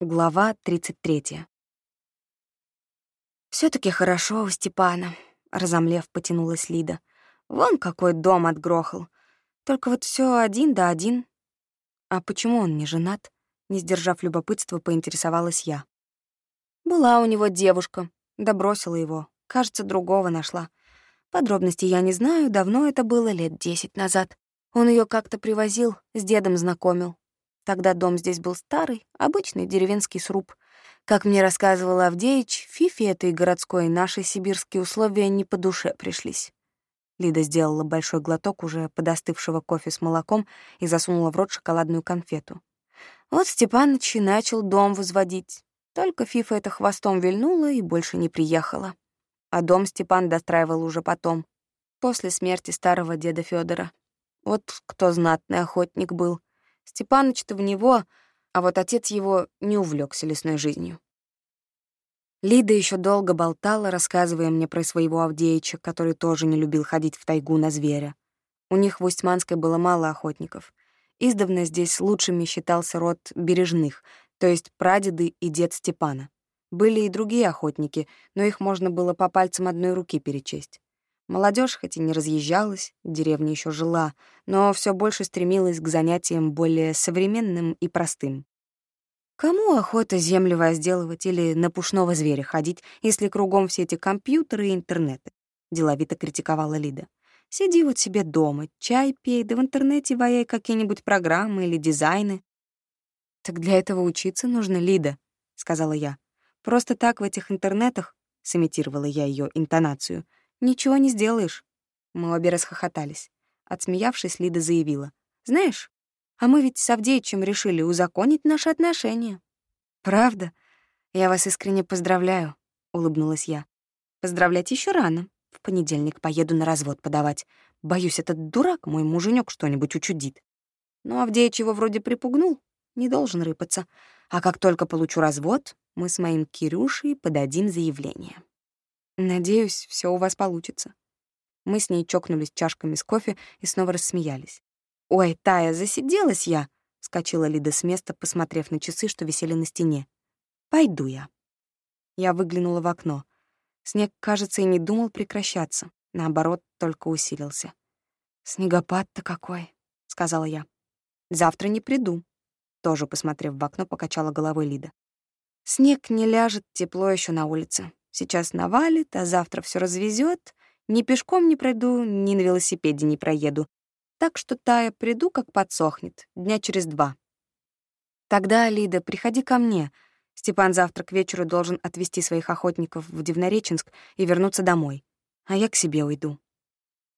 Глава 33. все таки хорошо у Степана», — разомлев, потянулась Лида. «Вон какой дом отгрохал. Только вот все один да один». «А почему он не женат?» — не сдержав любопытства, поинтересовалась я. «Была у него девушка, да бросила его. Кажется, другого нашла. Подробностей я не знаю, давно это было, лет десять назад. Он ее как-то привозил, с дедом знакомил. Тогда дом здесь был старый, обычный деревенский сруб. Как мне рассказывал Авдеич, Фифи этой городской наши сибирские условия не по душе пришлись. Лида сделала большой глоток уже подостывшего кофе с молоком и засунула в рот шоколадную конфету. Вот Степаныч и начал дом возводить. Только Фифа это хвостом вильнула и больше не приехала. А дом Степан достраивал уже потом, после смерти старого деда Федора. Вот кто знатный охотник был. Степаныч-то в него, а вот отец его не увлекся лесной жизнью. Лида еще долго болтала, рассказывая мне про своего Авдеича, который тоже не любил ходить в тайгу на зверя. У них в Усть-Манской было мало охотников. Издавна здесь лучшими считался род бережных, то есть прадеды и дед Степана. Были и другие охотники, но их можно было по пальцам одной руки перечесть. Молодежь хоть и не разъезжалась, деревня еще жила, но все больше стремилась к занятиям более современным и простым. Кому охота землю возделывать или на пушного зверя ходить, если кругом все эти компьютеры и интернеты? Деловито критиковала Лида. Сиди вот себе дома, чай пей, да в интернете ваяй какие-нибудь программы или дизайны. Так для этого учиться нужно, Лида, сказала я. Просто так в этих интернетах, сымитировала я ее интонацию, Ничего не сделаешь. Мы обе расхохотались. Отсмеявшись, Лида заявила. Знаешь, а мы ведь с Авдеичем решили узаконить наши отношения. Правда? Я вас искренне поздравляю, улыбнулась я. Поздравлять еще рано. В понедельник поеду на развод подавать. Боюсь, этот дурак, мой муженек, что-нибудь учудит. Но Авдеич его вроде припугнул, не должен рыпаться. А как только получу развод, мы с моим Кирюшей подадим заявление. Надеюсь, все у вас получится. Мы с ней чокнулись чашками с кофе и снова рассмеялись. «Ой, Тая, засиделась я!» — вскочила Лида с места, посмотрев на часы, что висели на стене. «Пойду я». Я выглянула в окно. Снег, кажется, и не думал прекращаться. Наоборот, только усилился. «Снегопад-то какой!» — сказала я. «Завтра не приду», — тоже, посмотрев в окно, покачала головой Лида. «Снег не ляжет, тепло еще на улице. Сейчас навалит, а завтра все развезет. Ни пешком не пройду, ни на велосипеде не проеду. Так что, Тая, приду, как подсохнет, дня через два. Тогда, Лида, приходи ко мне. Степан завтра к вечеру должен отвезти своих охотников в Дивнореченск и вернуться домой. А я к себе уйду.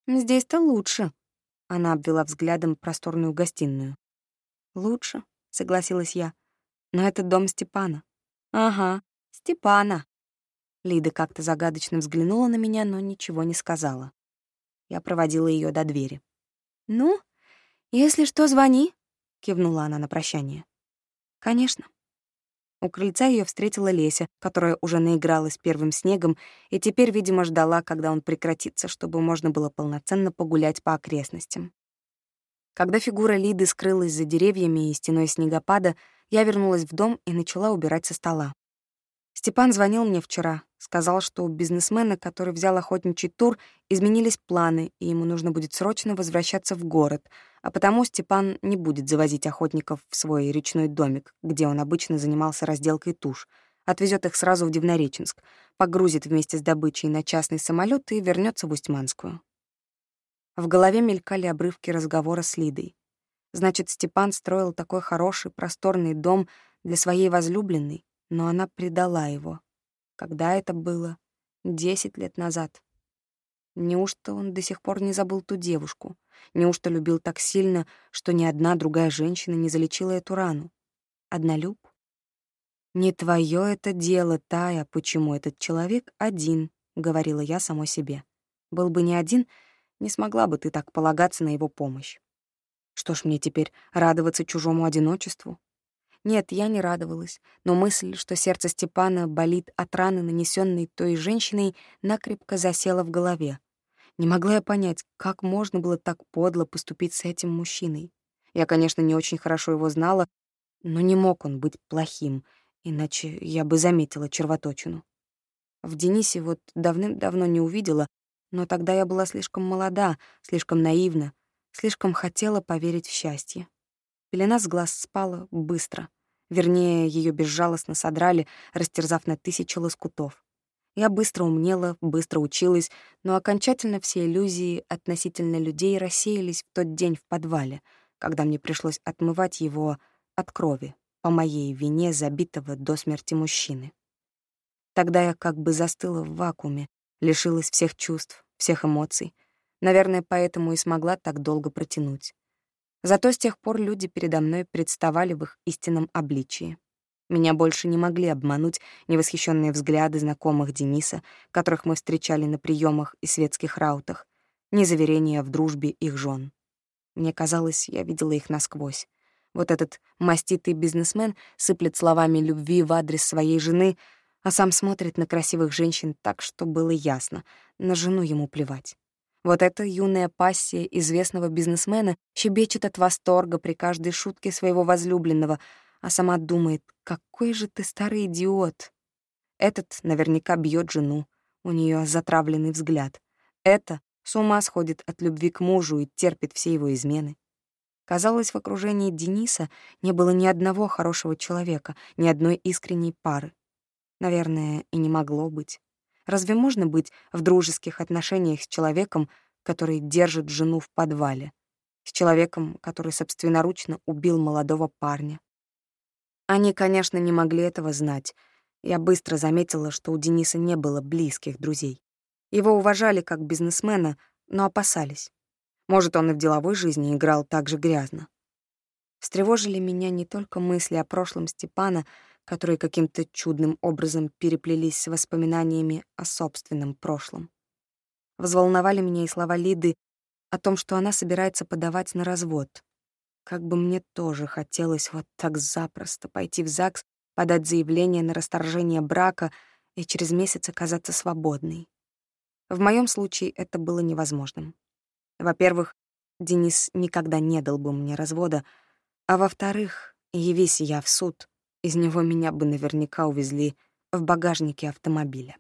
Здесь-то лучше. Она обвела взглядом просторную гостиную. Лучше, согласилась я. Но это дом Степана. Ага, Степана. Лида как-то загадочно взглянула на меня, но ничего не сказала. Я проводила ее до двери. «Ну, если что, звони», — кивнула она на прощание. «Конечно». У крыльца ее встретила Леся, которая уже наигралась первым снегом и теперь, видимо, ждала, когда он прекратится, чтобы можно было полноценно погулять по окрестностям. Когда фигура Лиды скрылась за деревьями и стеной снегопада, я вернулась в дом и начала убирать со стола. Степан звонил мне вчера, сказал, что у бизнесмена, который взял охотничий тур, изменились планы, и ему нужно будет срочно возвращаться в город, а потому Степан не будет завозить охотников в свой речной домик, где он обычно занимался разделкой туш, отвезет их сразу в Дивнореченск, погрузит вместе с добычей на частный самолет и вернется в Устьманскую. В голове мелькали обрывки разговора с Лидой. Значит, Степан строил такой хороший, просторный дом для своей возлюбленной, но она предала его. Когда это было? Десять лет назад. Неужто он до сих пор не забыл ту девушку? Неужто любил так сильно, что ни одна другая женщина не залечила эту рану? Однолюб? «Не твое это дело, Тая, почему этот человек один», — говорила я самой себе. «Был бы не один, не смогла бы ты так полагаться на его помощь. Что ж мне теперь, радоваться чужому одиночеству? Нет, я не радовалась, но мысль, что сердце Степана болит от раны, нанесенной той женщиной, накрепко засела в голове. Не могла я понять, как можно было так подло поступить с этим мужчиной. Я, конечно, не очень хорошо его знала, но не мог он быть плохим. иначе я бы заметила червоточину. В Денисе вот давным-давно не увидела, но тогда я была слишком молода, слишком наивна, слишком хотела поверить в счастье. Пелена с глаз спала быстро. Вернее, ее безжалостно содрали, растерзав на тысячи лоскутов. Я быстро умнела, быстро училась, но окончательно все иллюзии относительно людей рассеялись в тот день в подвале, когда мне пришлось отмывать его от крови по моей вине забитого до смерти мужчины. Тогда я как бы застыла в вакууме, лишилась всех чувств, всех эмоций. Наверное, поэтому и смогла так долго протянуть. Зато с тех пор люди передо мной представали в их истинном обличии. Меня больше не могли обмануть невосхищенные взгляды знакомых Дениса, которых мы встречали на приемах и светских раутах, ни заверения в дружбе их жен. Мне казалось, я видела их насквозь. Вот этот маститый бизнесмен сыплет словами любви в адрес своей жены, а сам смотрит на красивых женщин так, что было ясно, на жену ему плевать. Вот эта юная пассия известного бизнесмена щебечет от восторга при каждой шутке своего возлюбленного — а сама думает, какой же ты старый идиот. Этот наверняка бьет жену, у нее затравленный взгляд. Это с ума сходит от любви к мужу и терпит все его измены. Казалось, в окружении Дениса не было ни одного хорошего человека, ни одной искренней пары. Наверное, и не могло быть. Разве можно быть в дружеских отношениях с человеком, который держит жену в подвале? С человеком, который собственноручно убил молодого парня? Они, конечно, не могли этого знать. Я быстро заметила, что у Дениса не было близких друзей. Его уважали как бизнесмена, но опасались. Может, он и в деловой жизни играл так же грязно. Встревожили меня не только мысли о прошлом Степана, которые каким-то чудным образом переплелись с воспоминаниями о собственном прошлом. Взволновали меня и слова Лиды о том, что она собирается подавать на развод. Как бы мне тоже хотелось вот так запросто пойти в ЗАГС, подать заявление на расторжение брака и через месяц оказаться свободной. В моем случае это было невозможным. Во-первых, Денис никогда не дал бы мне развода, а во-вторых, явись я в суд, из него меня бы наверняка увезли в багажнике автомобиля.